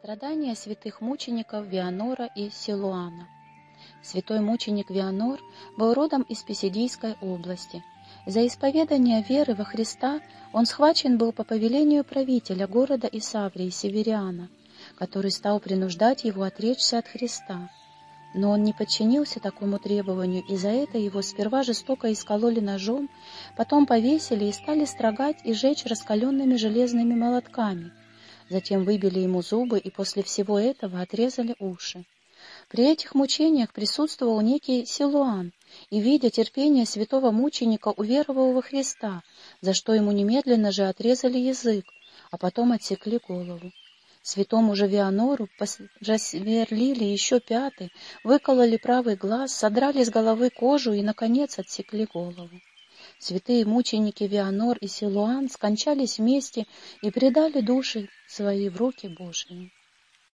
Страдания святых мучеников Вианора и Силуана. Святой мученик Вианор был родом из Писидийской области. За исповедание веры во Христа он схвачен был по повелению правителя города Исаврии Севериана, который стал принуждать его отречься от Христа. Но он не подчинился такому требованию, и за это его сперва жестоко искололи ножом, потом повесили и стали строгать и жечь раскаленными железными молотками — Затем выбили ему зубы и после всего этого отрезали уши. При этих мучениях присутствовал некий Силуан, и, видя терпение святого мученика, уверовал во Христа, за что ему немедленно же отрезали язык, а потом отсекли голову. Святому же Вианору рассверлили еще пятый, выкололи правый глаз, содрали с головы кожу и, наконец, отсекли голову. Святые мученики Вианор и Силуан скончались вместе и предали души свои в руки Божьи.